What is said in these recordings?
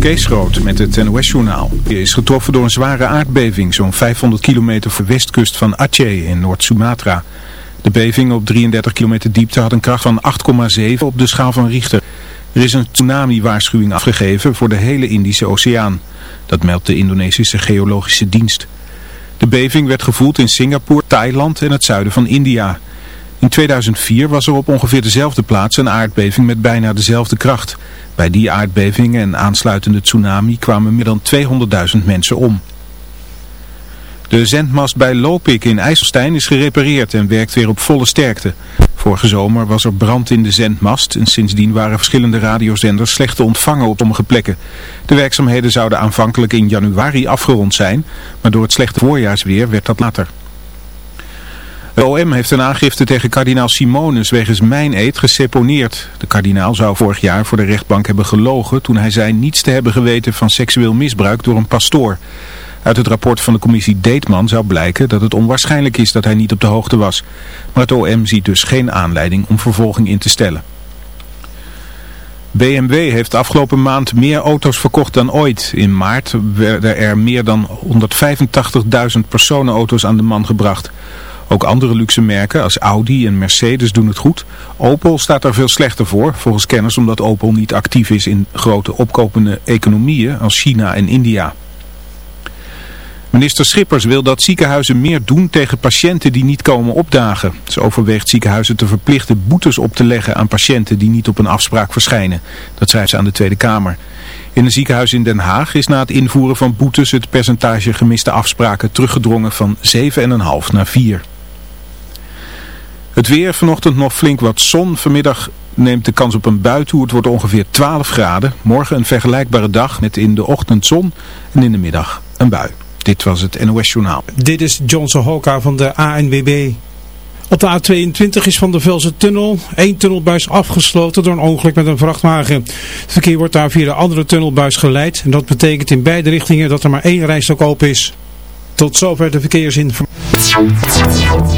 Kees met het NOS-journaal. Is getroffen door een zware aardbeving, zo'n 500 kilometer voor westkust van Aceh in Noord-Sumatra. De beving op 33 kilometer diepte had een kracht van 8,7 op de schaal van Richter. Er is een tsunami-waarschuwing afgegeven voor de hele Indische Oceaan. Dat meldt de Indonesische Geologische Dienst. De beving werd gevoeld in Singapore, Thailand en het zuiden van India. In 2004 was er op ongeveer dezelfde plaats een aardbeving met bijna dezelfde kracht. Bij die aardbeving en aansluitende tsunami kwamen meer dan 200.000 mensen om. De zendmast bij Lopik in IJsselstein is gerepareerd en werkt weer op volle sterkte. Vorige zomer was er brand in de zendmast en sindsdien waren verschillende radiozenders slecht te ontvangen op sommige plekken. De werkzaamheden zouden aanvankelijk in januari afgerond zijn, maar door het slechte voorjaarsweer werd dat later. De OM heeft een aangifte tegen kardinaal Simonis wegens mijneed geseponeerd. De kardinaal zou vorig jaar voor de rechtbank hebben gelogen toen hij zei niets te hebben geweten van seksueel misbruik door een pastoor. Uit het rapport van de commissie Deetman zou blijken dat het onwaarschijnlijk is dat hij niet op de hoogte was. Maar het OM ziet dus geen aanleiding om vervolging in te stellen. BMW heeft afgelopen maand meer auto's verkocht dan ooit. In maart werden er meer dan 185.000 personenauto's aan de man gebracht. Ook andere luxe merken als Audi en Mercedes doen het goed. Opel staat er veel slechter voor, volgens kenners omdat Opel niet actief is in grote opkopende economieën als China en India. Minister Schippers wil dat ziekenhuizen meer doen tegen patiënten die niet komen opdagen. Ze overweegt ziekenhuizen te verplichten boetes op te leggen aan patiënten die niet op een afspraak verschijnen. Dat zei ze aan de Tweede Kamer. In een ziekenhuis in Den Haag is na het invoeren van boetes het percentage gemiste afspraken teruggedrongen van 7,5 naar 4. Het weer, vanochtend nog flink wat zon. Vanmiddag neemt de kans op een bui toe. Het wordt ongeveer 12 graden. Morgen een vergelijkbare dag met in de ochtend zon en in de middag een bui. Dit was het NOS Journaal. Dit is Johnson Hoka van de ANWB. Op de A22 is van de Velse tunnel één tunnelbuis afgesloten door een ongeluk met een vrachtwagen. Het verkeer wordt daar via de andere tunnelbuis geleid. En dat betekent in beide richtingen dat er maar één rijstok open is. Tot zover de verkeersinformatie.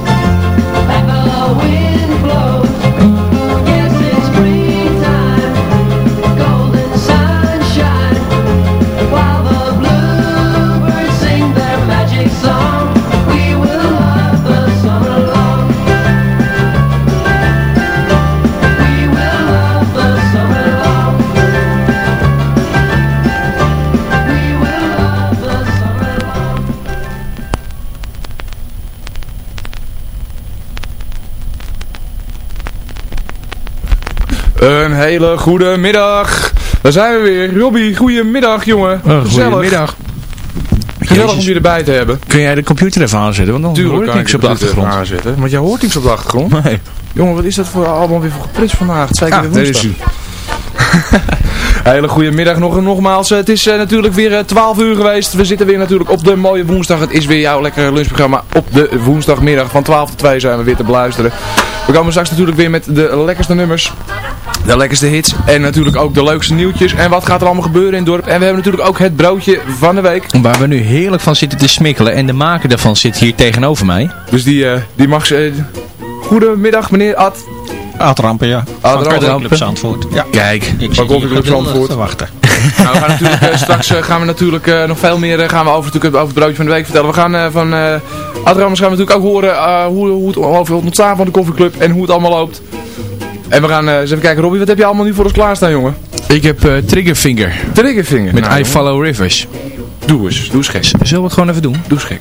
hele goede middag. Daar zijn we weer. Robbie, goedemiddag jongen. Oh, goedemiddag. Gezellig om je erbij te hebben. Kun jij de computer even aanzetten? Want dan Tuurlijk hoor ik niks ik op de achtergrond. aanzetten. Want jij hoort niks op de achtergrond. Nee. Jongen, wat is dat voor allemaal weer voor geprits vandaag? Het zei ik Ah, weer woensdag. Hele goede middag nog, nogmaals. Het is eh, natuurlijk weer eh, 12 uur geweest. We zitten weer natuurlijk op de mooie woensdag. Het is weer jouw lekkere lunchprogramma. Op de woensdagmiddag van 12 tot 2 zijn we weer te beluisteren. We komen straks natuurlijk weer met de lekkerste nummers. De lekkerste hits. En natuurlijk ook de leukste nieuwtjes. En wat gaat er allemaal gebeuren in het dorp. En we hebben natuurlijk ook het broodje van de week. Waar we nu heerlijk van zitten te smikkelen. En de maker daarvan zit hier tegenover mij. Dus die, eh, die mag ze... Goedemiddag meneer Ad. Ad Rampen, ja. Ad Van Rampen. Club Zandvoort. Ja. Kijk, Ik Koffieclub geduldig Zandvoort. te wachten. Nou, we gaan natuurlijk, eh, straks eh, gaan we natuurlijk eh, nog veel meer gaan we over, natuurlijk, over het broodje van de week vertellen. We gaan eh, van uh, gaan we natuurlijk ook horen eh, hoe, hoe het over het ontstaan van de koffieclub en hoe het allemaal loopt. En we gaan eh, eens even kijken, Robbie, wat heb je allemaal nu voor ons klaarstaan, jongen? Ik heb eh, Triggerfinger Triggervinger. met Nou, I jongen, Follow Rivers. Doe eens, doe eens gek. Zullen we het gewoon even doen? Doe eens gek.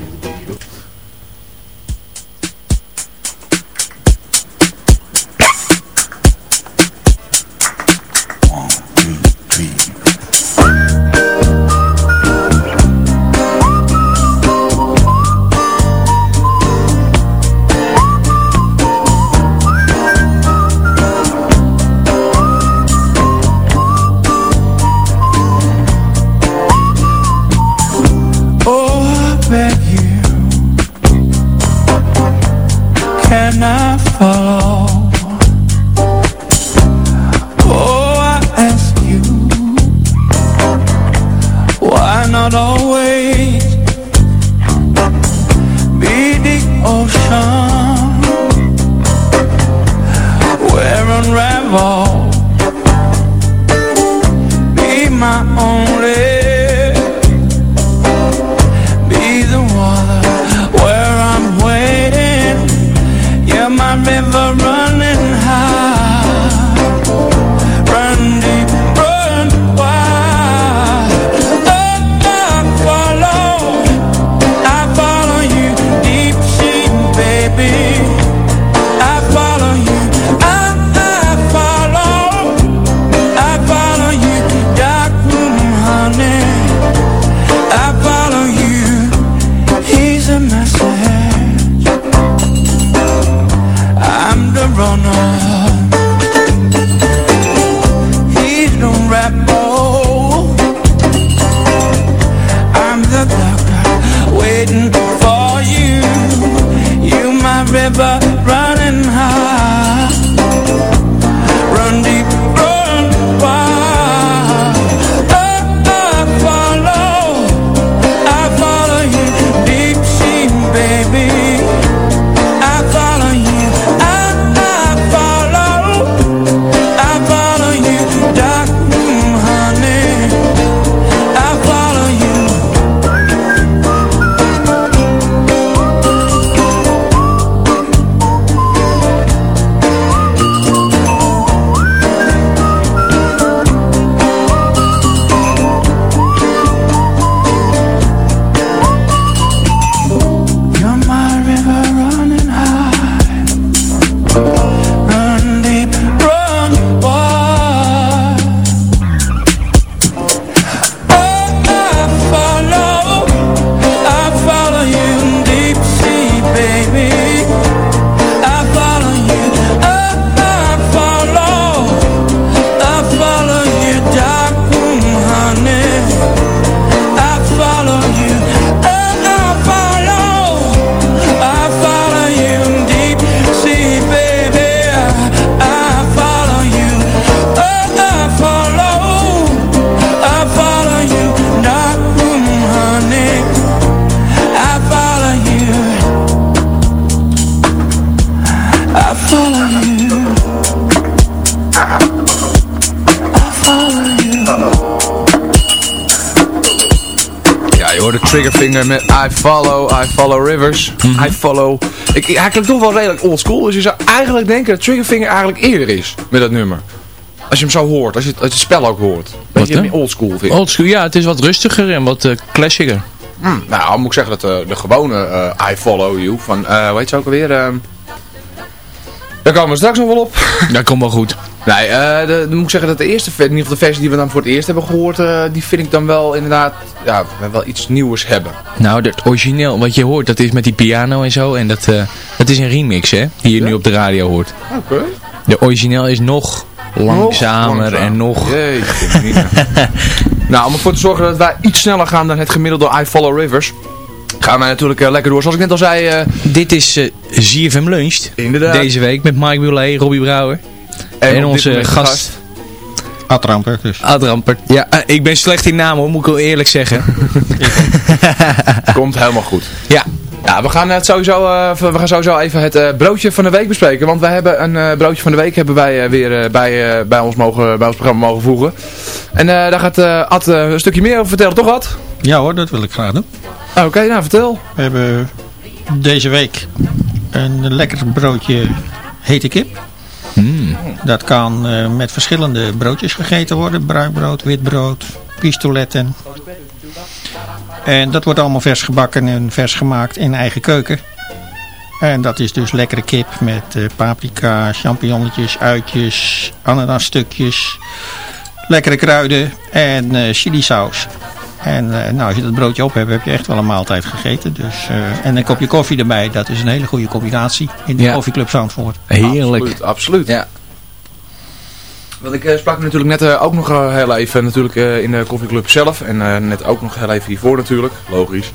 I follow... Ik, ik- hij klinkt toch wel redelijk oldschool. Dus je zou eigenlijk denken dat Triggerfinger eigenlijk eerder is met dat nummer. Als je hem zo hoort, als je, het- als je het spel ook hoort. Weet je, meer oldschool vind ik. Oldschool, ja, het is wat rustiger en wat uh, classieker. Nou, moet ik zeggen dat de, de gewone eh, I follow you van, eh hoe heet ze ook alweer? ehm daar komen we straks nog wel op. Dat komt wel goed. Nee, eh, de, dan moet ik zeggen dat de eerste, in ieder geval de versie die we dan voor het eerst hebben gehoord, eh, die vind ik dan wel inderdaad, ja, wel iets nieuws hebben. Nou, het origineel, wat je hoort, dat is met die piano en zo. En dat, eh, dat is een remix, hè, die je nu op de radio hoort. Oké. De origineel is nog langzamer en nog... Jeetje, mina. nou, om ervoor te zorgen dat wij iets sneller gaan dan het gemiddelde I Follow Rivers, gaan wij natuurlijk eh, lekker door. Zoals ik net al zei, eh, Dit is eh ZFM Lunch. Inderdaad. Deze week met Mike Bullé, Robbie Brouwer. En, onze gast, Ad Rampert dus. Ad Rampert. Ja, eh, ik ben slecht in namen hoor, moet ik wel eerlijk zeggen. Komt helemaal goed. Ja, Ja, we gaan, het sowieso, eh, we gaan sowieso even het eh, broodje van de week bespreken. Want wij hebben een eh, broodje van de week hebben wij eh, weer eh, bij, eh, bij, ons mogen, bij ons programma mogen voegen. En eh, daar gaat eh, Ad eh, een stukje meer over vertellen, toch Ad? Ja hoor, dat wil ik graag doen. Oké, nou vertel. We hebben deze week een lekker broodje hete kip. Dat kan eh, met verschillende broodjes gegeten worden. Bruin brood, wit brood, pistoletten. En dat wordt allemaal vers gebakken en vers gemaakt in eigen keuken. En dat is dus lekkere kip met eh, paprika, champignonnetjes, uitjes, ananasstukjes, lekkere kruiden en eh chilisaus. En eh, nou, als je dat broodje op hebt, heb je echt wel een maaltijd gegeten. Dus, eh, en een kopje koffie erbij, dat is een hele goede combinatie in de Ja. koffieclub Zandvoort. Heerlijk. Absoluut, absoluut. Ja. Want ik eh, sprak natuurlijk net eh, ook nog eh, heel even natuurlijk, eh, in de koffieclub zelf. En eh, net ook nog heel even hiervoor natuurlijk. Logisch.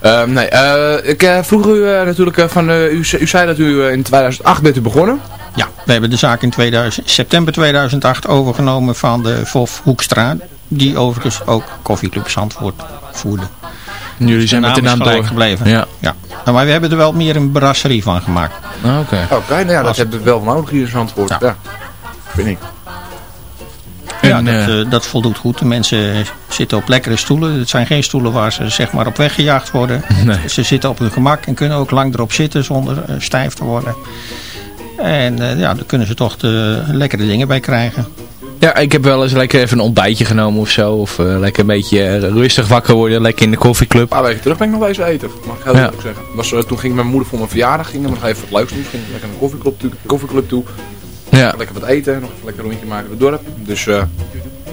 Ehm, nee, eh, ik eh, vroeg u eh, natuurlijk van... eh, u, u zei dat u in 2008 bent u begonnen. Ja, we hebben de zaak in 2000, september 2008 overgenomen van de VOF Hoekstra. Die overigens ook koffieclub Zandvoort voerde. Jullie zijn met de naam gelijk door. gebleven. Ja. Ja. Nou, maar we hebben er wel meer een brasserie van gemaakt. Ah, Oké. Oké, nou ja, dat Als- hebben we wel nodig hier in Zandvoort. Ja. Ja. vind ik. Ja, En, dat, eh, eh, dat voldoet goed. De mensen zitten op lekkere stoelen. Het zijn geen stoelen waar ze zeg maar op weggejaagd worden. Nee. Ze zitten op hun gemak en kunnen ook lang erop zitten zonder eh, stijf te worden. En eh, ja, daar kunnen ze toch de lekkere dingen bij krijgen. Ja, ik heb wel eens lekker even een ontbijtje genomen of zo. Of lekker een beetje rustig wakker worden. Lekker in de koffieclub. Een paar weken terug ben ik nog wezen eten. Mag ik heel Ja. eerlijk zeggen. Was, eh, toen ging mijn moeder voor mijn verjaardag. Ging we nog even wat leuks doen. Ging lekker naar de koffieclub toe. Koffieclub toe. Ja, Lekker wat eten. Nog even lekker een rondje maken in het dorp. Dus eh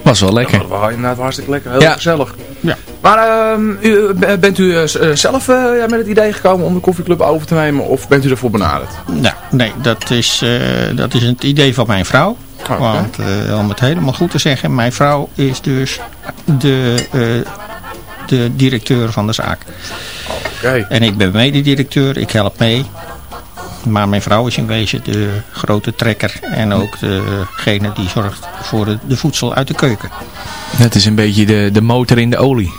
was wel lekker. dat was inderdaad hartstikke lekker. Heel Ja. gezellig. Ja. Maar ehm, u, b- bent u eh, eh, zelf eh, ja, met het idee gekomen om de koffieclub over te nemen? Of bent u ervoor benaderd? Nou, nee, dat is, eh, dat is het idee van mijn vrouw. Want eh, om het helemaal goed te zeggen, mijn vrouw is dus de, eh, de directeur van de zaak. Oké. En ik ben mededirecteur, ik help mee. Maar mijn vrouw is in wezen de grote trekker en ook degene die zorgt voor de, voedsel uit de keuken. Het is een beetje de, de motor in de olie.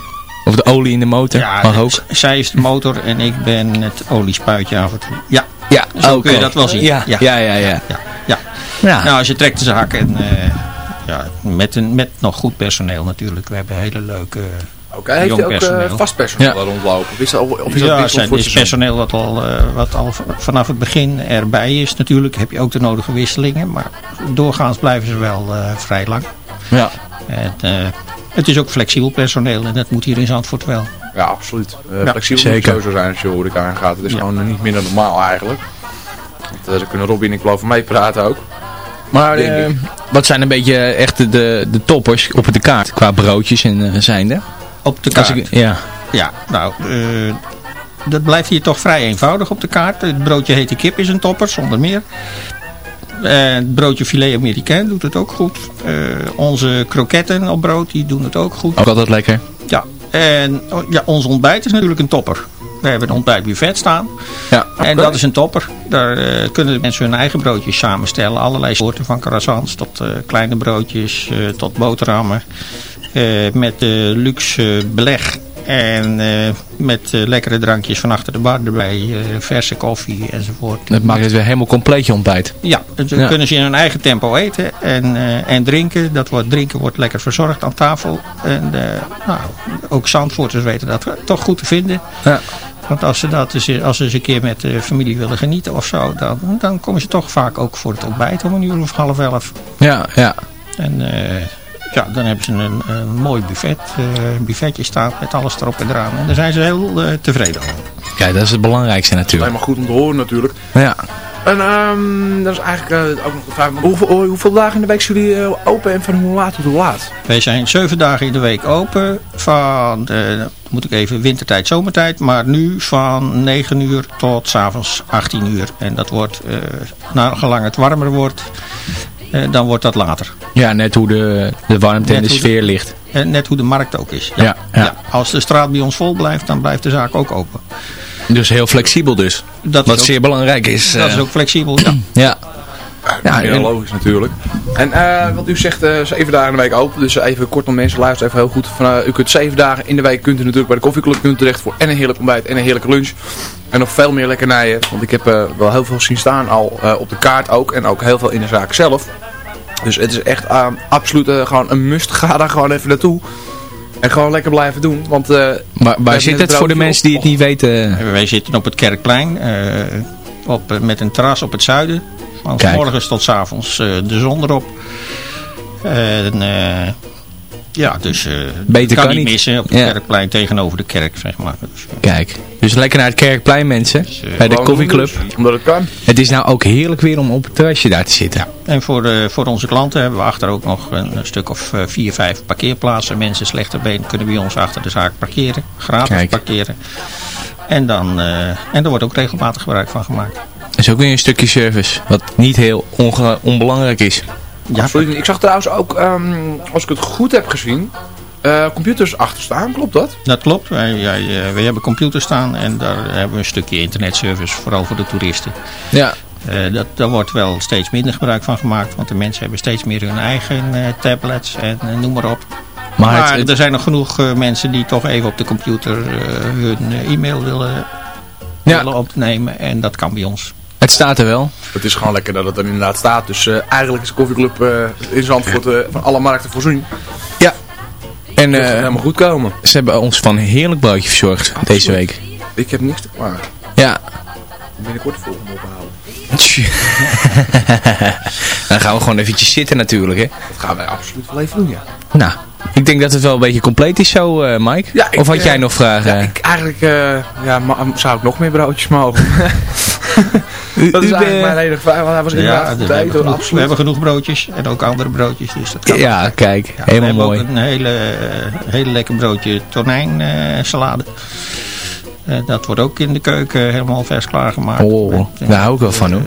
Of de olie in de motor. Mag ook. zij is de motor en ik ben het oliespuitje af en toe. Ja, Ja, zo oké. kun je dat wel zien. Ja, ja, ja. ja, ja, ja. Ja. Nou, als je trekt de zaak en eh, ja, met, een, met nog goed personeel natuurlijk. We hebben hele leuke... Oké, heeft Jong ook eh, personeel. vast personeel Ja. daar rondlopen? Of is dat, of is dat ja, zijn, voor is personeel wat al, eh, wat al v- vanaf het begin erbij is. Natuurlijk heb je ook de nodige wisselingen. Maar doorgaans blijven ze wel eh, vrij lang. Ja. En, eh, het is ook flexibel personeel en dat moet hier in Zandvoort wel. Ja, absoluut. Uh, Ja, flexibel zeker. moet sowieso zijn als je horeca aangaat. Het is Ja. gewoon eh, niet minder normaal eigenlijk. Want, eh, daar kunnen Robin en ik wel over meepraten ook. Maar eh, wat zijn een beetje echt de, de toppers op de kaart qua broodjes en uh, zijnde? Op de kaart. ik, ja. Ja, nou, eh, dat blijft hier toch vrij eenvoudig op de kaart. Het broodje hete kip is een topper, zonder meer. Eh, het broodje filet américain doet het ook goed. Eh, onze kroketten op brood, die doen het ook goed. Ook altijd lekker. Ja, en ja, ons ontbijt is natuurlijk een topper. We hebben een ontbijtbuffet staan. Ja. En dat is een topper. Daar kunnen de mensen hun eigen broodjes samenstellen. Allerlei soorten van croissants tot kleine broodjes, tot boterhammen. Eh, met eh, luxe beleg. En eh, met lekkere drankjes van achter de bar erbij. verse koffie enzovoort. Dat maakt het weer helemaal compleet je ontbijt. Ja, Ja. kunnen ze in hun eigen tempo eten en, en drinken. Dat wordt, drinken wordt lekker verzorgd aan tafel. En nou, ook Zandvoorters weten dat toch goed te vinden. Ja. Want als ze, dat eens, als ze eens een keer met de familie willen genieten of zo, dan, dan komen ze toch vaak ook voor het ontbijt om een uur of half elf. Ja, ja. En ja, dan hebben ze een, een mooi buffet, eh, een buffetje staan met alles erop en eraan. En daar zijn ze heel eh, tevreden over. Kijk, dat is het belangrijkste natuurlijk. Alleen maar goed om te horen natuurlijk. Ja. En ehm, dat is eigenlijk eh, ook nog de vraag. Hoeveel, hoeveel dagen in de week zijn jullie eh, open en van hoe laat tot hoe laat? Wij zijn zeven dagen in de week open. Van, eh, moet ik even, wintertijd, zomertijd. Maar nu van 9 uur tot s avonds 18 uur. En dat wordt, eh naar gelang het warmer wordt, eh, dan wordt dat later. Ja, net hoe de, de warmte en de sfeer ligt. En net hoe de markt ook is. Ja, ja. Als de straat bij ons vol blijft, dan blijft de zaak ook open. Dus heel flexibel dus. Dat Wat is ook, zeer belangrijk is. dat eh, is ook flexibel. Ja. Ja. Ja, en- logisch natuurlijk. En eh, wat u zegt, eh, zeven dagen in de week open. Dus even kort om mensen luisteren even heel goed. Van, eh, u kunt zeven dagen in de week kunt u natuurlijk bij de koffieclub kunt terecht voor en een heerlijk ontbijt en een heerlijke lunch. En nog veel meer lekkernijen. Want ik heb eh, wel heel veel zien staan al eh, op de kaart ook. En ook heel veel in de zaak zelf. Dus het is echt eh, absoluut eh, gewoon een must. Ga daar gewoon even naartoe. En gewoon lekker blijven doen. Want, eh, Waar, waar zit het voor de mensen die het niet weten? Wij zitten op het Kerkplein. eh, op, eh, met een terras op het zuiden. Van Kijk. morgens tot s avonds eh, de zon erop. En, eh, ja, dus eh Beter kan kan niet missen op het Ja. Kerkplein tegenover de kerk, zeg maar. Dus, Kijk, dus lekker naar het Kerkplein mensen. Dus, bij de koffieclub. dus, Omdat het kan. Het is nou ook heerlijk weer om op het terrasje daar te zitten. En voor, eh, voor onze klanten hebben we achter ook nog een, een stuk of vier, vijf parkeerplaatsen. Mensen slechter been kunnen bij ons achter de zaak parkeren. Gratis Kijk. parkeren. En, dan, eh, en daar wordt ook regelmatig gebruik van gemaakt. Dat is ook weer een stukje service. Wat niet heel onbelangrijk is. Ja, Absoluut niet. Ik zag trouwens ook, ehm, als ik het goed heb gezien, eh, computers achter staan. Klopt dat? Dat klopt. Wij, wij, eh, wij hebben computers staan en daar hebben we een stukje internetservice, vooral voor de toeristen. Ja. Eh, dat, daar wordt wel steeds minder gebruik van gemaakt, want de mensen hebben steeds meer hun eigen eh, tablets en noem maar op. Maar, Maar, het, het- er zijn nog genoeg mensen die toch even op de computer eh, hun e-mail willen, Ja. willen opnemen en dat kan bij ons. Het staat er wel. Het is gewoon lekker dat het er inderdaad staat. Dus eh, eigenlijk is de koffieclub eh, in Zandvoort eh, van alle markten voorzien. En Dat gaat eh, helemaal goed komen. ze hebben ons van een heerlijk broodje verzorgd deze week. Ik heb niks te klaar. Ja. Binnenkort de volgende ophalen. Dan gaan we gewoon eventjes zitten natuurlijk hè. Dat gaan wij absoluut wel even doen, ja. Nou, ik denk dat het wel een beetje compleet is zo eh, Mike. Ja, ik, of had eh, jij nog vragen? Ja, ik, eigenlijk eh, ja, zou ik nog meer broodjes mogen. dat is u, eigenlijk mijn enige vraag. Want hij was inderdaad we, hebben eten, hoor, genoeg, we hebben genoeg broodjes en ook andere broodjes. Dus dat kan ja, kijk, Ja, helemaal we hebben mooi. ook een hele, hele lekker broodje tonijnsalade. Eh dat wordt ook in de keuken helemaal vers klaargemaakt. Oh, Met, daar hou ik wel van hoor.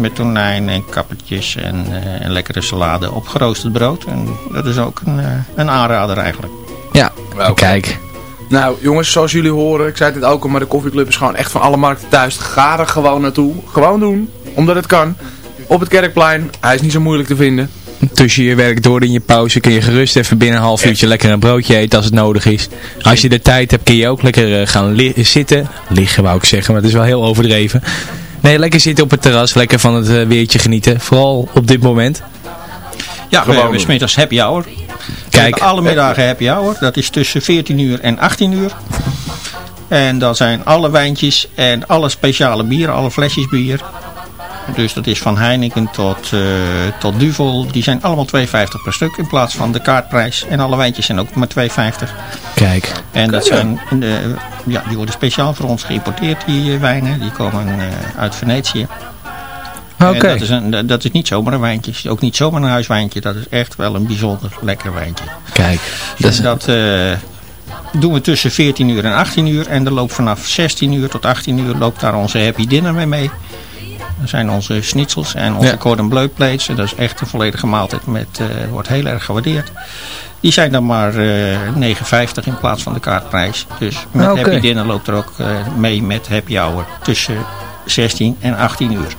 Met tonijn en kappertjes en eh, een lekkere salade op geroosterd brood. En dat is ook een, eh, een aanrader eigenlijk. Ja, Welkom. kijk. Nou jongens, zoals jullie horen, ik zei het ook al, maar de koffieclub is gewoon echt van alle markten thuis. Ga er gewoon naartoe. Gewoon doen, omdat het kan. Op het Kerkplein, hij is niet zo moeilijk te vinden. Tussen je werk door in je pauze kun je gerust even binnen een half uurtje lekker een broodje eten als het nodig is. Als je de tijd hebt kun je ook lekker eh, gaan li- zitten. Liggen wou ik zeggen, maar het is wel heel overdreven. Nee, lekker zitten op het terras, lekker van het eh, weertje genieten. Vooral op dit moment. Ja, we Gewoon hebben doen. smiddags happy hour. We Kijk, hebben alle middagen happy hour. Dat is tussen 14 uur en 18 uur. En dan zijn alle wijntjes en alle speciale bieren, alle flesjes bier. Dus dat is van Heineken tot, eh, tot Duvel. Die zijn allemaal 2,50 per stuk in plaats van de kaartprijs. En alle wijntjes zijn ook maar 2,50. kijk. En dat zijn, eh, ja, die worden speciaal voor ons geïmporteerd, die eh, wijnen. Die komen eh, uit Venetië. Oké. Dat, is een, dat is niet zomaar een wijntje. Ook niet zomaar een huiswijntje. Dat is echt wel een bijzonder lekker wijntje. Kijk. Dat is, Dat eh, doen we tussen 14 uur en 18 uur. En er loopt vanaf 16 uur tot 18 uur loopt daar onze happy dinner mee mee. Dat zijn onze schnitzels en onze Ja. cordon bleu plates. Dat is echt een volledige maaltijd. Met, eh, wordt heel erg gewaardeerd. Die zijn dan maar eh 9,50 in plaats van de kaartprijs. Dus met happy dinner loopt er ook eh, mee met happy hour tussen 16 en 18 uur.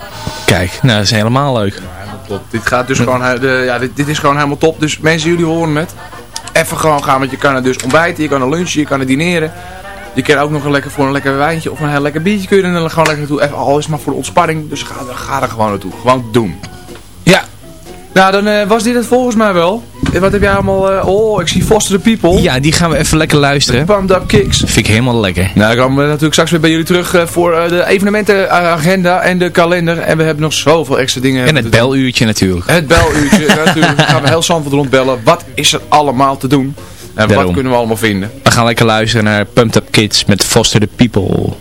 kijk, nou dat is helemaal leuk. Top. Dit gaat dus gewoon, ja, dit, dit is gewoon helemaal top. Dus mensen, jullie horen het. Even gewoon gaan, want je kan er dus ontbijten, je kan er lunchen, je kan er dineren. Je kan ook nog een lekker voor een lekker wijntje of een heel lekker biertje kun je er gewoon lekker naartoe. Even al is het maar voor de ontspanning. Dus ga, er- ga er gewoon naartoe. Gewoon doen. Ja. Nou, dan eh, was dit het volgens mij wel. En wat heb jij allemaal... eh, oh, ik zie Foster the People. Ja, die gaan we even lekker luisteren. Pumped Up Kicks. Vind ik helemaal lekker. Nou, dan komen we natuurlijk straks weer bij jullie terug eh, voor eh, de evenementenagenda en de kalender. En we hebben nog zoveel extra dingen. En het beluurtje natuurlijk. Het beluurtje, natuurlijk. Dan gaan we heel Zandvoort rondbellen. Wat is er allemaal te doen? En wat kunnen we allemaal vinden? We gaan lekker luisteren naar Pumped Up Kids met Foster the People.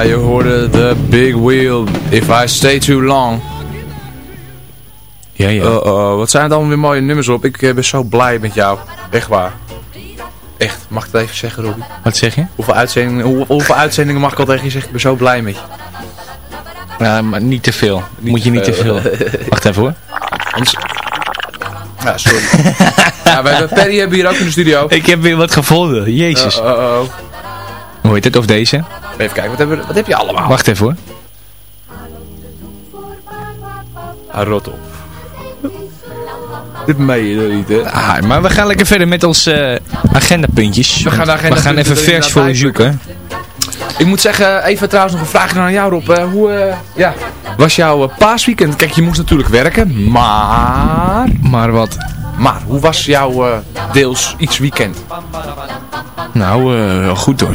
Ja, je hoorde The Big Wheel, If I Stay Too Long. Ja, ja. Uh, uh, wat zijn er dan weer mooie nummers op? Ik eh, ben zo blij met jou. Echt waar. Echt, mag ik het even zeggen, Robbie? Wat zeg je? Hoeveel uitzendingen, hoe, hoeveel uitzendingen mag ik al tegen je zeggen? Ik ben zo blij met je. Ja, maar niet te veel. Moet je niet te veel. Wacht even hoor. Anders... Ja, sorry. ja, we hebben Perry hebben hier ook in de studio. Ik heb weer wat gevonden. Jezus. Uh. Hoe heet het? Of deze? Even kijken, wat, hebben we, wat heb je allemaal? Wacht even hoor. Ah, rot op. Dit meen je niet, hè? Ah, maar we gaan lekker verder met onze uh, agendapuntjes. We gaan, agenda we gaan even vers voor je zoeken. Ik moet zeggen, even trouwens nog een vraag aan jou Rob. Uh, hoe uh, ja, was jouw uh, paasweekend? Kijk, je moest natuurlijk werken, maar... Maar wat? Maar, hoe was jouw deels iets weekend? Nou, goed hoor.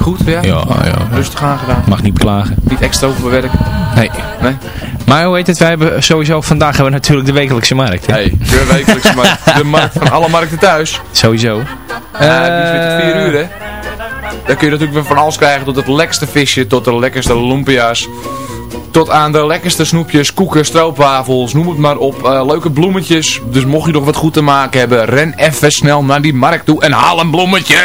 Goed, ja? Ja, ja. Rustig aangedaan. Mag niet klagen. Niet extra overwerk? Nee. Nee? Maar hoe heet het, wij hebben sowieso, vandaag hebben we natuurlijk de wekelijkse markt. Hè? Hey, de wekelijkse markt. De markt van alle markten thuis. Sowieso. Ja, die is weer tot 4 uur hè. Dan kun je natuurlijk weer van alles krijgen, tot het lekkerste visje, tot de lekkerste lumpia's. Tot aan de lekkerste snoepjes, koeken, stroopwafels, noem het maar op. Uh, leuke bloemetjes. Dus mocht je nog wat goed te maken hebben, ren even snel naar die markt toe en haal een bloemetje.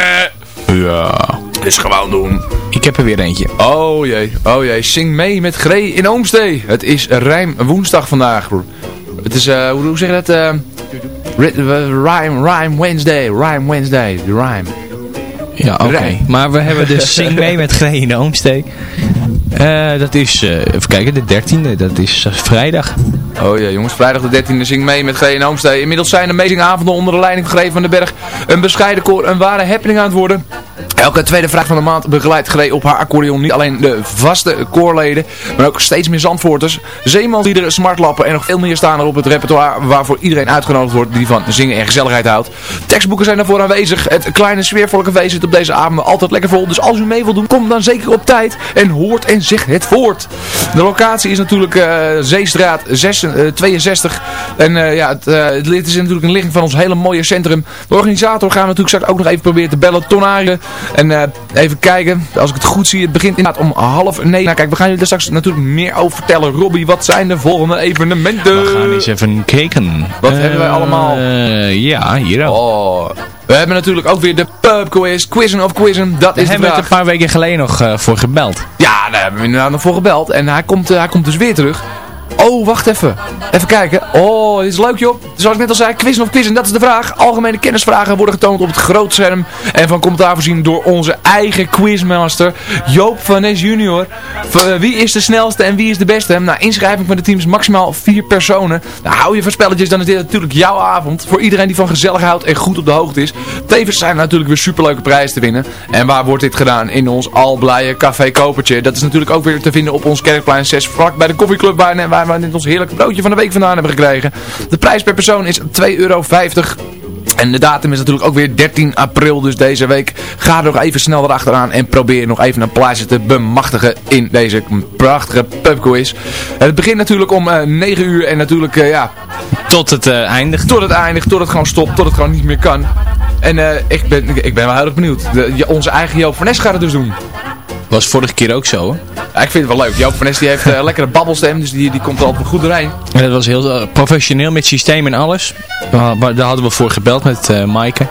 Ja. Dus gewoon doen. Ik heb er weer eentje. Oh jee, oh jee. Zing mee met Gree in Oomstee. Het is Rijm woensdag vandaag. Het is, uh, hoe, hoe zeg je dat? Uh, rhyme, rhyme Wednesday, Rhyme Wednesday, de rhyme. Ja, oké. Okay. Maar we hebben dus Zing mee met Gree in Oomstee. Uh, dat is, uh, even kijken, de 13e, dat is vrijdag. Oh ja jongens, vrijdag de 13e zing mee met G in Oomstee. Inmiddels zijn de amazing onder de leiding van G van den Berg een bescheiden koor, een ware happening aan het worden. Elke tweede vraag van de maand begeleidt G op haar accordeon niet alleen de vaste koorleden, maar ook steeds meer zandvoorters, zeemansliederen, smartlappen en nog veel meer staan er op het repertoire waarvoor iedereen uitgenodigd wordt die van zingen en gezelligheid houdt. Tekstboeken zijn daarvoor aanwezig. Het kleine sfeervolle café zit op deze avonden altijd lekker vol. Dus als u mee wilt doen, kom dan zeker op tijd en hoort en zeg het voort. De locatie is natuurlijk uh, Zeestraat 6, uh, 62. En uh, ja, het, het, is natuurlijk een ligging van ons hele mooie centrum. De organisator gaan we natuurlijk straks ook nog even proberen te bellen. Tonaren. En even kijken. Als ik het goed zie, het begint inderdaad om half negen. Nou kijk, we gaan jullie er straks natuurlijk meer over vertellen. Robbie, wat zijn de volgende evenementen? We gaan eens even kijken. Wat hebben wij allemaal? ja, hier ook. Oh... We hebben natuurlijk ook weer de pub quiz, quizzen of quizzen, dat is de hebben we het een paar weken geleden nog uh, voor gebeld. Ja, daar hebben we inderdaad nog voor gebeld en hij komt, hij komt dus weer terug. Oh, wacht even. Even kijken. Oh, dit is leuk joh. Zoals ik net al zei, quizzen of quizzen, dat is de vraag. Algemene kennisvragen worden getoond op het grootscherm. En van commentaar voorzien door onze eigen quizmaster, Joop van Nes junior. Wie is de snelste en wie is de beste? Nou, inschrijving van de teams maximaal vier personen. Nou, hou je van spelletjes, dan is dit natuurlijk jouw avond. Voor iedereen die van gezellig houdt en goed op de hoogte is. Tevens zijn er natuurlijk weer superleuke prijzen te winnen. En waar wordt dit gedaan? In ons alblije café Kopertje. Dat is natuurlijk ook weer te vinden op ons Kerkplein 6, vlak bij de koffieclub waar, waar we net ons heerlijke broodje van de week vandaan hebben gekregen. De prijs per persoon is 2,50 euro. En de datum is natuurlijk ook weer 13 april, dus deze week. Ga er nog even snel erachteraan en probeer nog even een plaatsje te bemachtigen in deze prachtige pubquiz. Het begint natuurlijk om uh, 9 uur en natuurlijk, uh, ja... Tot het uh, eindigt. Tot het eindigt, tot het gewoon stopt, tot het gewoon niet meer kan. En ik, ben, ik ben wel heel erg benieuwd. De, onze eigen Joop van Nes gaat het dus doen. Was vorige keer ook zo? Ja, ik vind het wel leuk. Joop van Nes die heeft een uh, lekkere babbelstem, dus die, die komt er altijd goed doorheen. En dat was heel uh, professioneel met systeem en alles. Uh, daar hadden we voor gebeld met uh, Maaike.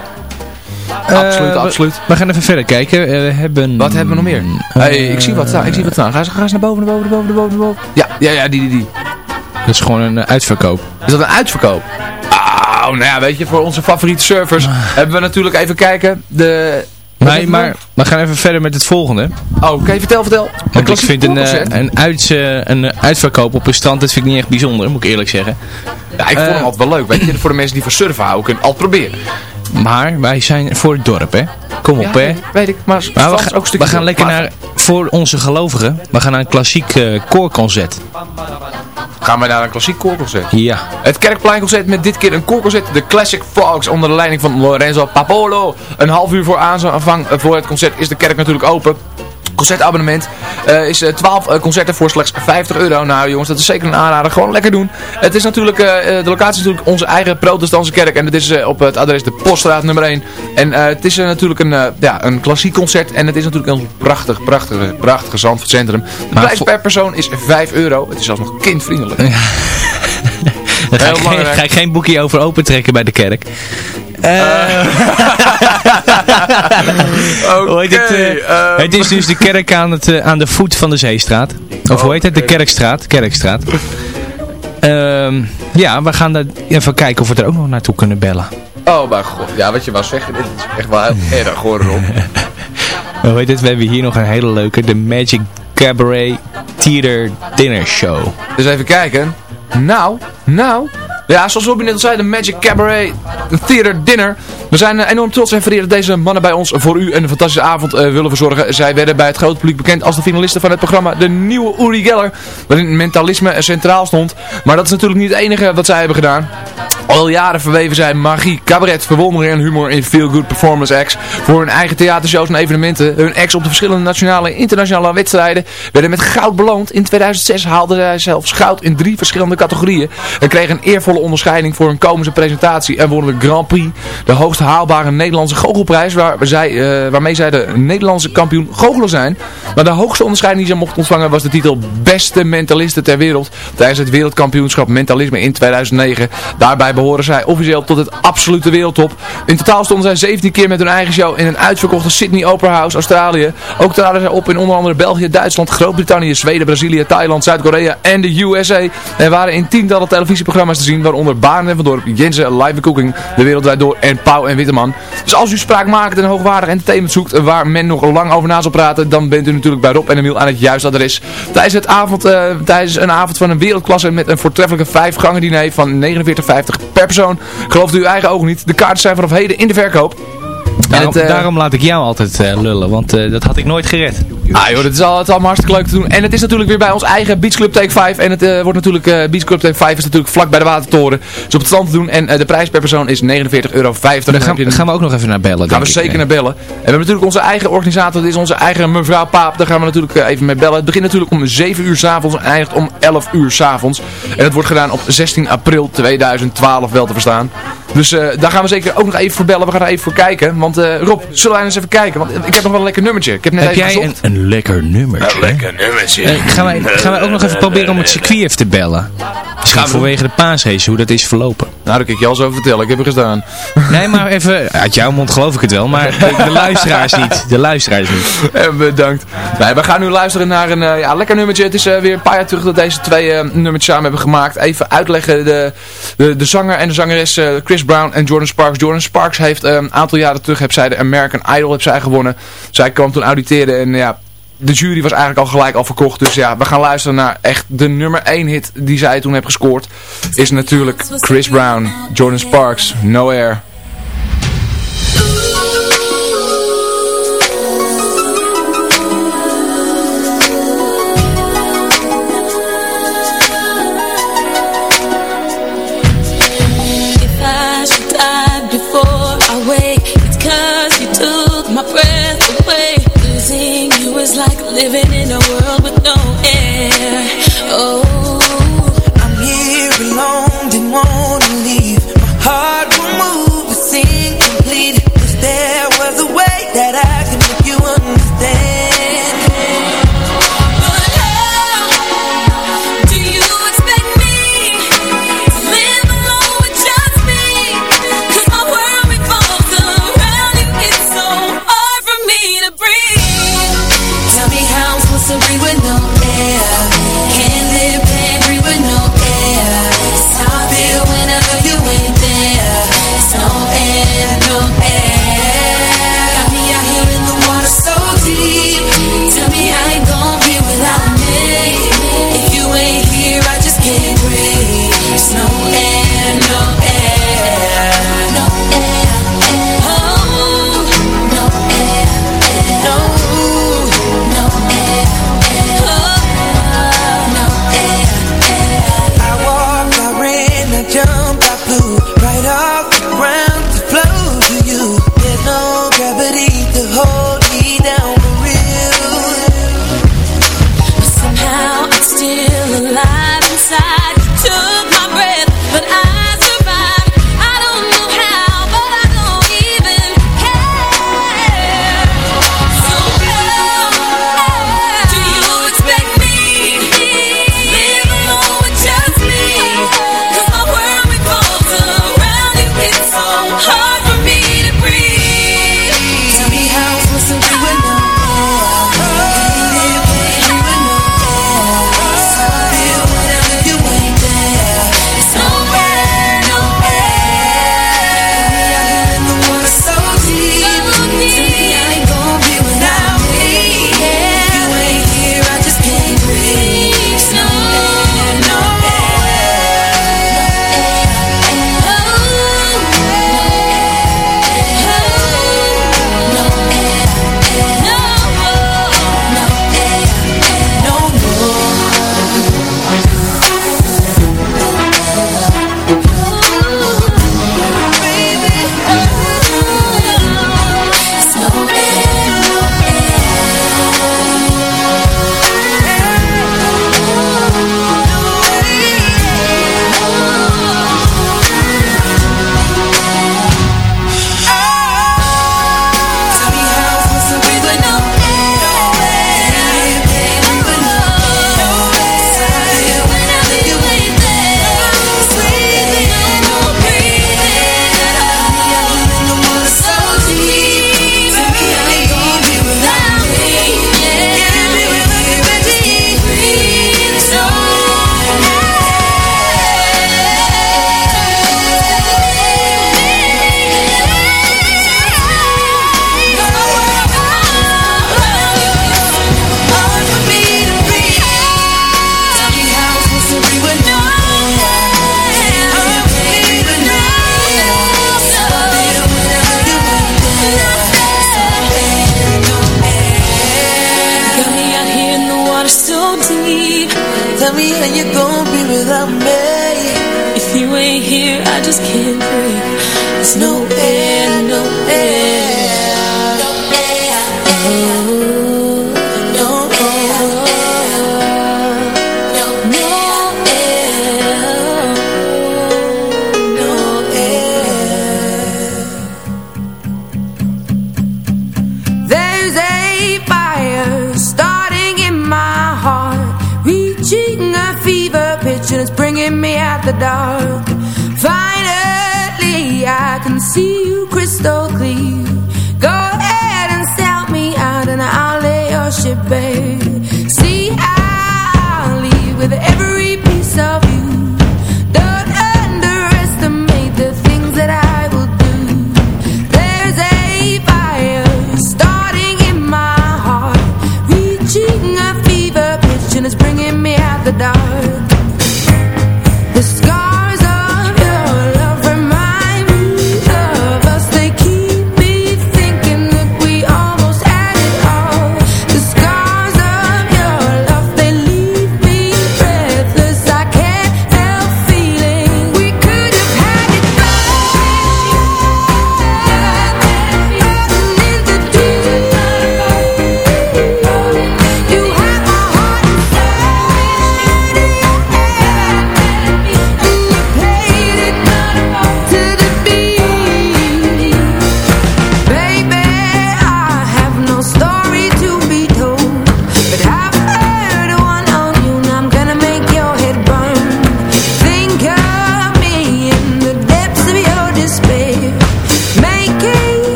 absoluut, absoluut. We, we, gaan even verder kijken. we hebben... Wat hebben we nog meer? hey, ik zie wat staan. Ik zie wat staan. Ga eens, ga eens naar boven, naar boven, naar boven, naar boven, naar boven. Ja, ja, ja, die, die, die. Dat is gewoon een uitverkoop. Is dat een uitverkoop? Oh, nou ja, weet je, voor onze favoriete servers hebben we natuurlijk even kijken. De... Nee, maar we gaan even verder met het volgende. Oh, oké, vertel, vertel. Want ik vind een, uh, een, uit, uh, een uitverkoop op een strand, dat vind ik niet echt bijzonder, moet ik eerlijk zeggen. Ja, ik vond hem altijd wel leuk, weet je. Voor de mensen die van surfen houden, kunnen altijd proberen. Maar wij zijn voor het dorp, hè. Kom op, ja, hè. Weet ik, maar, maar we, gaan, ook we gaan lekker naar, voor onze gelovigen, we gaan naar een klassiek koorconcert. Gaan we naar een klassiek koorconcert? Ja. Het Kerkpleinconcert met dit keer een koorconcert. De Classic Fox onder de leiding van Lorenzo Papolo. Een half uur voor aanvang voor het concert is de kerk natuurlijk open. Concertabonnement. Eh, is eh, 12 eh, concerten voor slechts 50 euro. Nou jongens, dat is zeker een aanrader. Gewoon lekker doen. Het is natuurlijk, eh, eh, de locatie is natuurlijk onze eigen protestantse kerk. En het is eh, op het adres de Poststraat nummer 1. En eh, het is eh, natuurlijk een, eh, ja, een klassiek concert. En het is natuurlijk een prachtig, prachtige, prachtige Zandvoort Centrum. De prijs per persoon is 5 euro. Het is zelfs nog kindvriendelijk. Ga, ik ga ik geen boekje over opentrekken bij de kerk. Hoe heet het, eh, ehm. het is dus de kerk aan, het, eh, aan de voet van de Zeestraat. Of hoe heet het? De Kerkstraat. Kerkstraat. Ehm, ja, we gaan daar even kijken of we er ook nog naartoe kunnen bellen. Oh mijn god, ja wat je wou zeggen, dit is echt wel heel erg hoor Rob. Hoe heet het? We hebben hier nog een hele leuke. De Magic Cabaret Theater Dinner Show. Dus even kijken. Nou, nou. Ja, zoals Robin net al zei, de Magic Cabaret Theater Dinner. We zijn eh, enorm trots en vereerd dat deze mannen bij ons voor u een fantastische avond eh, willen verzorgen. Zij werden bij het grote publiek bekend als de finalisten van het programma De Nieuwe Uri Geller. Waarin mentalisme centraal stond. Maar dat is natuurlijk niet het enige wat zij hebben gedaan. Al jaren verweven zij magie, cabaret, verwondering en humor in feel-good performance acts. Voor hun eigen theatershows en evenementen. Hun acts op de verschillende nationale en internationale wedstrijden werden met goud beloond. In 2006 haalden zij zelfs goud in drie verschillende categorieën. En kregen een eervolle onderscheiding voor hun komische presentatie. En wonnen de Grand Prix, de hoogst haalbare Nederlandse goochelprijs. Waar zij, eh, waarmee zij de Nederlandse kampioen goochelen zijn. Maar de hoogste onderscheiding die ze mochten ontvangen was de titel Beste Mentalisten ter wereld. Tijdens het wereldkampioenschap Mentalisme in 2009. Daarbij behoren zij officieel tot het absolute wereldtop. In totaal stonden zij 17 keer met hun eigen show in een uitverkochte Sydney Opera House, Australië. Ook traden zij op in onder andere België, Duitsland, Groot-Brittannië, Zweden, Brazilië, Thailand, Zuid-Korea en de USA. En waren in tientallen televisieprogramma's te zien, waaronder Baren en Van Dorp, Jensen, Live Cooking, De Wereldwijd Door en Pauw en Witteman. Dus als u spraakmakend en hoogwaardig entertainment zoekt waar men nog lang over na zal praten, dan bent u natuurlijk bij Rob en Emiel aan het juiste adres. Tijdens, het avond, eh, tijdens een avond van een wereldklasse met een voortreffelijke vijf gangen diner van 49,50 per persoon. Gelooft u uw eigen ogen niet. De kaarten zijn vanaf heden in de verkoop. En Daarom, het, eh, daarom laat ik jou altijd eh, lullen, want eh, dat had ik nooit gered. Ah joh, het is, al, het is allemaal hartstikke leuk te doen. En het is natuurlijk weer bij ons eigen Beach Club Take 5. En het wordt natuurlijk, Beach Club Take 5 is natuurlijk vlak bij de Watertoren. Dus op het strand te doen. En de prijs per persoon is 49,50 euro. Daar gaan, gaan we ook nog even naar bellen. Gaan we zeker naar bellen. En we hebben natuurlijk onze eigen organisator. Dit is onze eigen mevrouw Paap. Daar gaan we natuurlijk even mee bellen. Het begint natuurlijk om 7 uur s'avonds en eindigt om 11 uur s'avonds. En het wordt gedaan op 16 april 2012 wel te verstaan. Dus daar gaan we zeker ook nog even voor bellen. We gaan er even voor kijken. Want eh, Rob, zullen wij eens even kijken? Want ik heb nog wel een lekker nummertje. Ik heb net Heb jij een, een lekker nummertje? lekker nummertje. Eh, gaan, wij, gaan wij ook nog even proberen om het circuit even te bellen? Misschien we vanwege de paasrace, hoe dat is verlopen. Nou, dat kan ik je al zo vertellen. Ik heb er gedaan. Nee, maar even, uit jouw mond geloof ik het wel, maar de, de luisteraars niet. De luisteraars niet. En bedankt. Nee, we gaan nu luisteren naar een eh, ja, lekker nummertje. Het is eh, weer een paar jaar terug dat deze twee eh, nummertjes samen hebben gemaakt. Even uitleggen. De, de, de zanger en de zangeres eh, Chris Brown en Jordan Sparks. Jordan Sparks heeft eh, een aantal jaren terug heb zij de American Idol heb zij gewonnen. Zij kwam toen auditeren en ja... De jury was eigenlijk al gelijk al verkocht. Dus ja, we gaan luisteren naar echt de nummer 1 hit die zij toen heeft gescoord. Is natuurlijk Chris Brown, Jordan Sparks, No Air. Living in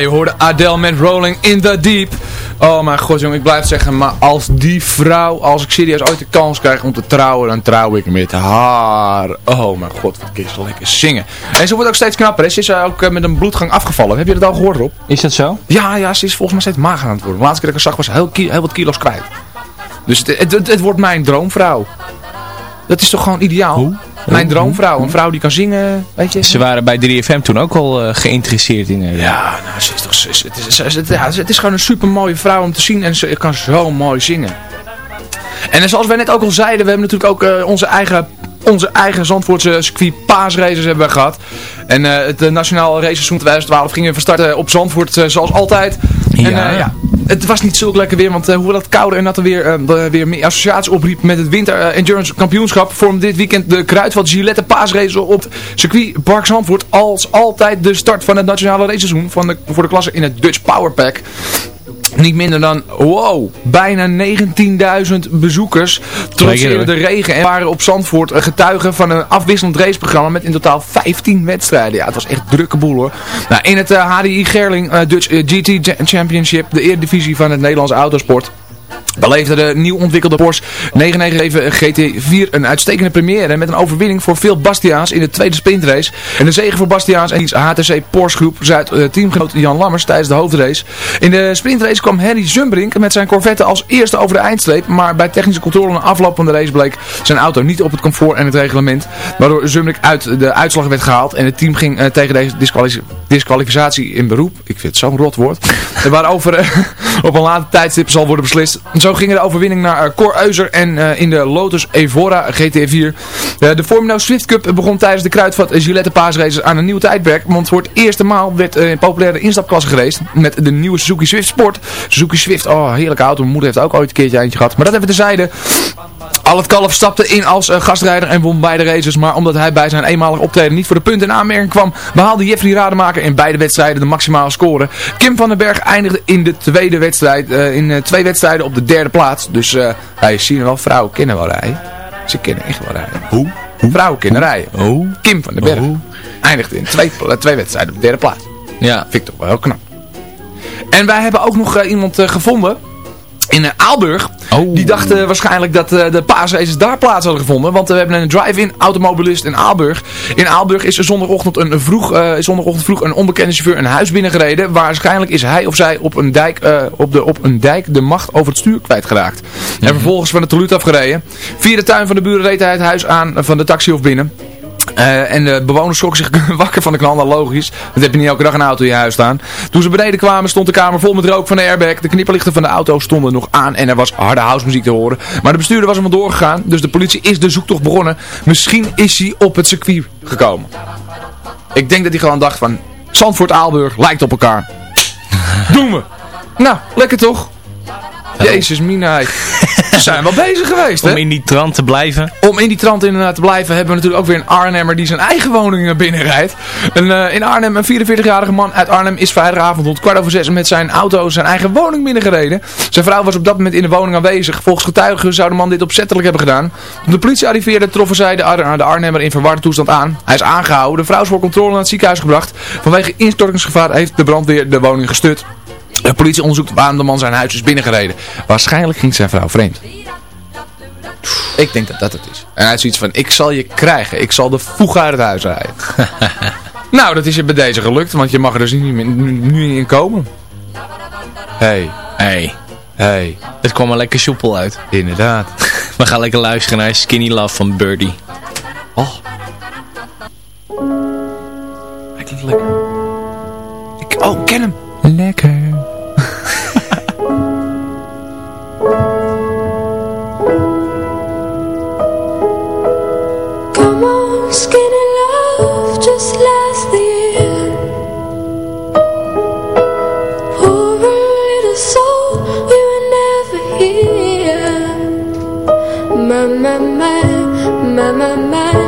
je hoorde Adele met Rolling in the Deep. Oh mijn god jongen, ik blijf zeggen, maar als die vrouw, als ik serieus ooit de kans krijg om te trouwen, dan trouw ik met haar. Oh mijn god, wat ze lekker zingen. En ze wordt ook steeds knapper, hè? ze is eh, ook eh, met een bloedgang afgevallen. Heb je dat al gehoord Rob? Is dat zo? Ja, ja, ze is volgens mij steeds mager aan het worden. De laatste keer dat ik haar zag was heel, heel wat kilo's kwijt. Dus het, het, het, het wordt mijn droomvrouw. Dat is toch gewoon ideaal? Mijn droomvrouw, een vrouw die kan zingen, weet je. Ze waren bij 3FM toen ook al eh, geïnteresseerd in. eh, Ja, nou, ze is toch, ze is- het, is, ze is- het, ja, het is gewoon een super mooie vrouw om te zien en ze kan zo mooi zingen. En zoals wij net ook al zeiden, we hebben natuurlijk ook eh, onze eigen onze eigen Zandvoortse circuit paasraces hebben we gehad. En eh, het eh, Nationaal Raceseizoen 2012 ging weer van start eh, op Zandvoort eh, zoals altijd. En Ja. eh, ja, het was niet zulk lekker weer, want hoewel dat koude en natte weer, eh, weer meer associaties opriep met het Winter eh, Endurance Kampioenschap, vormt dit weekend de Kruidvat Gillette paasrace op circuit Park Zandvoort als altijd de start van het nationale raceseizoen van de, voor de klasse in het Dutch Power Pack. Niet minder dan, wow, bijna 19.000 bezoekers trotseerden de regen en waren op Zandvoort een getuigen van een afwisselend raceprogramma met in totaal 15 wedstrijden. Ja, het was echt een drukke boel hoor. Nou, in het eh, HDI Gerling eh, Dutch eh, GT Championship, de eredivisie van het Nederlandse autosport, beleefde de nieuw ontwikkelde Porsche 997 GT4 een uitstekende première met een overwinning voor Phil Bastiaans in de tweede sprintrace. En de zege voor Bastiaans en HTC Porsche groep Zuid uh, teamgenoot Jan Lammers tijdens de hoofdrace. In de sprintrace kwam Henry Zumbrink met zijn Corvette als eerste over de eindstreep, maar bij technische controle na afloop van de race bleek zijn auto niet op het comfort en het reglement, waardoor Zumbrink uit de uitslag werd gehaald en het team ging uh, tegen deze disqualificatie, in beroep. Ik vind het zo'n rot woord. Waarover uh, op een later tijdstip zal worden beslist. Zo ging de overwinning naar uh, Cor Euser en uh, in de Lotus Evora GT4. Uh, de Formula Swift Cup begon tijdens de Kruidvat Gillette paasraces aan een nieuw tijdperk. Want voor het eerste maal werd een populaire instapklasse gereest met de nieuwe Suzuki Swift Sport. Suzuki Swift, oh heerlijke auto. Mijn moeder heeft ook ooit een keertje eentje gehad. Maar dat even terzijde. Al het kalf stapte in als uh, gastrijder en won beide races. Maar omdat hij bij zijn eenmalig optreden niet voor de punten in aanmerking kwam, behaalde Jeffrey Rademaker in beide wedstrijden de maximale score. Kim van den Berg eindigde in de tweede wedstrijd, uh, in uh, twee wedstrijden op de derde plaats. Dus uh, hij zien wel, vrouwen kennen wel rijden. Ze kennen echt wel rijden. Hoe? Vrouwen kennen rijden. Oh. Kim van den Berg oh. eindigde in twee, twee wedstrijden op de derde plaats. Ja. Vind ik toch wel heel knap. En wij hebben ook nog iemand gevonden in Aalburg. Oh. Die dachten waarschijnlijk dat uh, de paasraces daar plaats hadden gevonden. Want uh, we hebben een drive-in automobilist in Aalburg. In Aalburg is zondagochtend, een vroeg, zondagochtend vroeg een onbekende chauffeur een huis binnengereden. Waarschijnlijk is hij of zij op een dijk, op de, op een dijk de macht over het stuur kwijtgeraakt. Mm -hmm. En vervolgens van de teluut afgereden. Via de tuin van de buren reed hij het huis aan van de taxi of binnen. Uh, en de bewoners schrokken zich wakker van de knal, logisch. Dat heb je niet elke dag een auto in je huis staan. Toen ze beneden kwamen stond de kamer vol met rook van de airbag. De knipperlichten van de auto stonden nog aan en er was harde housemuziek te horen. Maar de bestuurder was er vandoor gegaan, dus de politie is de zoektocht begonnen. Misschien is hij op het circuit gekomen. Ik denk dat hij gewoon dacht van, Zandvoort-Aalburg lijkt op elkaar. Doen we! Nou, lekker toch? Jezus, mina. We zijn wel bezig geweest, hè? Om in die trant te blijven. Om in die trant inderdaad te blijven hebben we natuurlijk ook weer een Arnhemmer die zijn eigen woning binnenrijdt. En, uh, in Arnhem, een 44-jarige man uit Arnhem is vrijdagavond rond kwart over zes met zijn auto zijn eigen woning binnengereden. Zijn vrouw was op dat moment in de woning aanwezig. Volgens getuigen zou de man dit opzettelijk hebben gedaan. Toen de politie arriveerde troffen zij de, Ar de Arnhemmer in verwarde toestand aan. Hij is aangehouden. De vrouw is voor controle naar het ziekenhuis gebracht. Vanwege instortingsgevaar heeft de brandweer de woning gestut. De politie onderzoekt waarom de man zijn huis is binnengereden. Waarschijnlijk ging zijn vrouw vreemd. Ik denk dat dat het is. En hij heeft zoiets van, ik zal je krijgen. Ik zal de voeg uit het huis rijden. nou, dat is je bij deze gelukt. Want je mag er dus niet meer, nu, nu niet in komen. Hey. Hey. Hey. Het kwam er lekker soepel uit. Inderdaad. We gaan lekker luisteren naar Skinny Love van Birdie. Oh. Hij klinkt lekker. Ik, oh, ken hem. Lekker. ma, ma, ma, ma.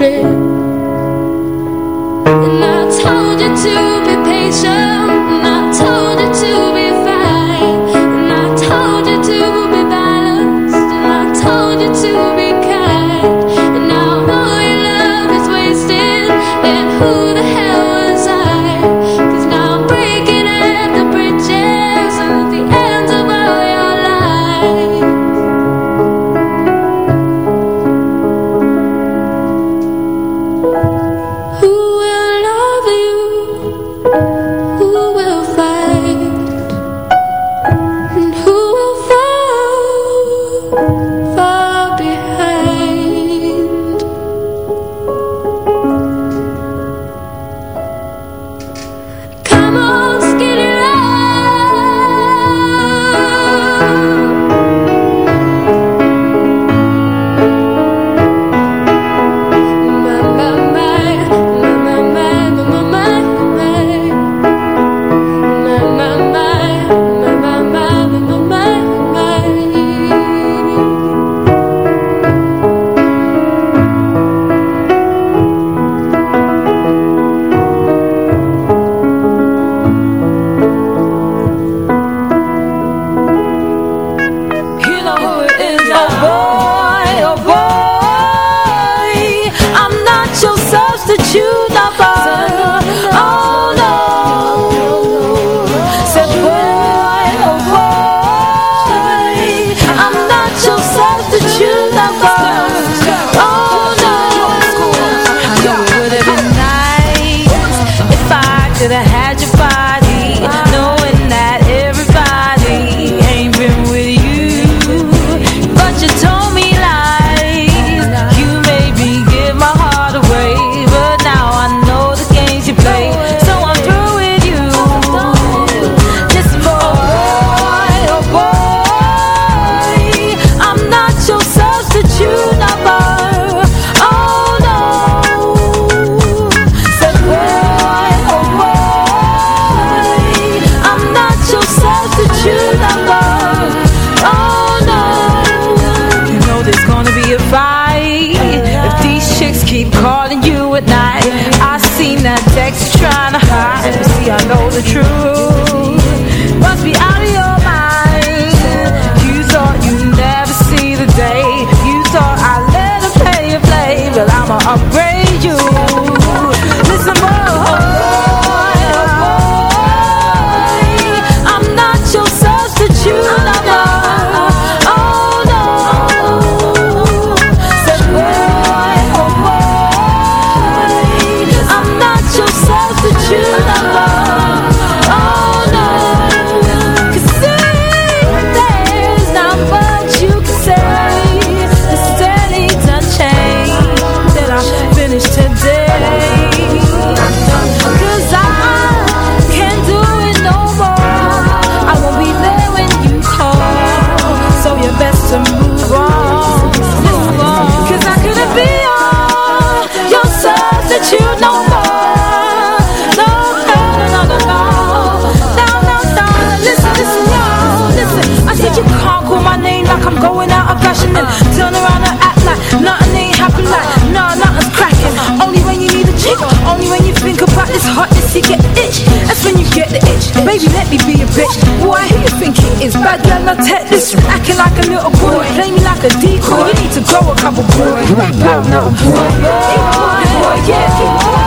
And I told you to be patient. you get itch. That's when you get the itch. Baby, let me be a bitch. Boy, I hear you think is Bad girl, not take this. Acting like a little boy. Play me like a decoy. You need to grow a couple, boy. Back out now, boy. Boy, boy, yeah, boy.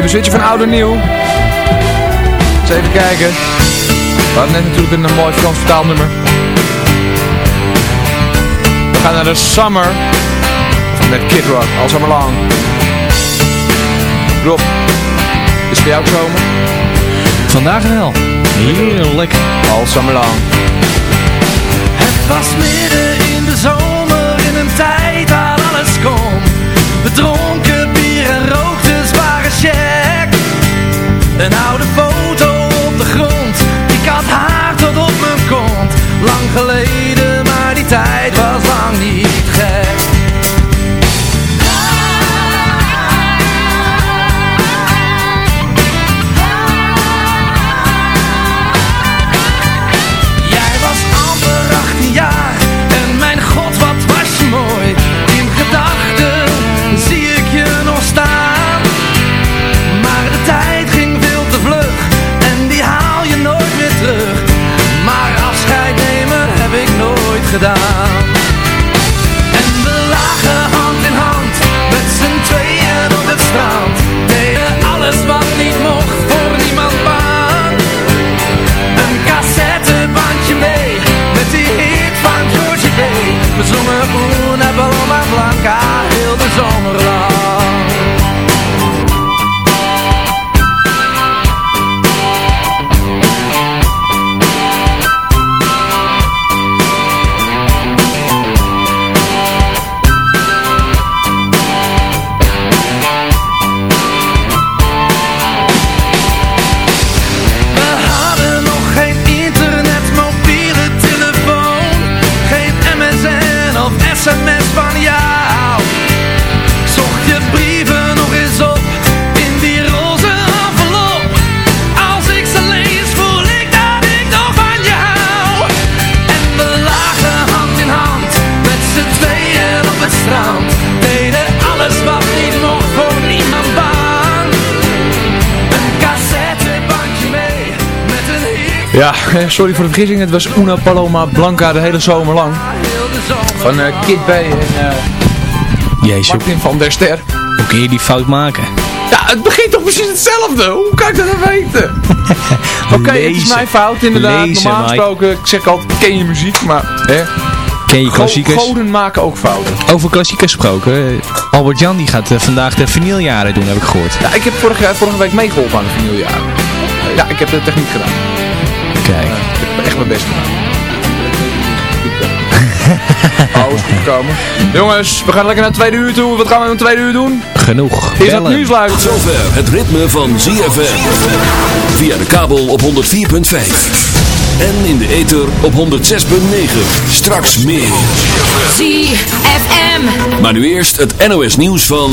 We switchen van oud en nieuw. Eens even kijken. We hadden net natuurlijk een, mooi Frans vertaalnummer. We gaan naar de Summer. Met Kid Rock, al zomer lang. Rob, is het voor jou zomer? Vandaag wel. Heerlijk. Al zomer lang. Het was midden in de zomer, in een tijd waar alles kon. We dronken sorry voor de vergissing. Het was Una Paloma Blanca de hele zomer lang. Van eh, Kid B en eh Jezus. Martin van der Ster. Hoe kun je die fout maken? Ja, het begint toch precies hetzelfde? Hoe kan ik dat nou weten? Oké, het is mijn fout inderdaad. Lezen, Normaal gesproken, ik zeg altijd, ken je muziek, maar hè, Ken je klassiekers? goden maken ook fouten. Over klassiekers gesproken. Albert Jan die gaat eh, vandaag de vinyljaren doen, heb ik gehoord. Ja, ik heb vorige, vorige week meegeholpen aan de vinyljaren. Ja, ik heb de techniek gedaan. Heb echt mijn best gedaan. Oh, is goed gekomen. Jongens, we gaan lekker naar het tweede uur toe. Wat gaan we in het tweede uur doen? Genoeg. Is dat nieuwsluit? Tot zover het ritme van ZFM. Via de kabel op 104.5. En in de ether op 106.9. Straks meer. ZFM. Maar nu eerst het NOS nieuws van...